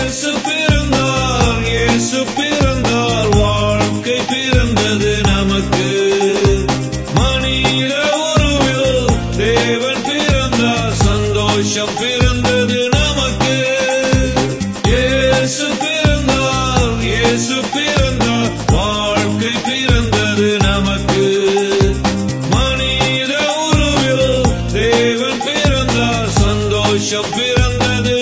இயேசு பிறந்தார் இயேசு பிறந்தார் வாழ்க்கை பிறந்தது நமக்கு. மனித உருவில் தேவன் பிறந்தார் சந்தோஷம் பிறந்தது நமக்கு. இயேசு பிறந்தார் இயேசு பிறந்தார் வாழ்க்கை பிறந்தது நமக்கு. மனித உருவில் தேவன் பிறந்தார் சந்தோஷம் பிறந்தது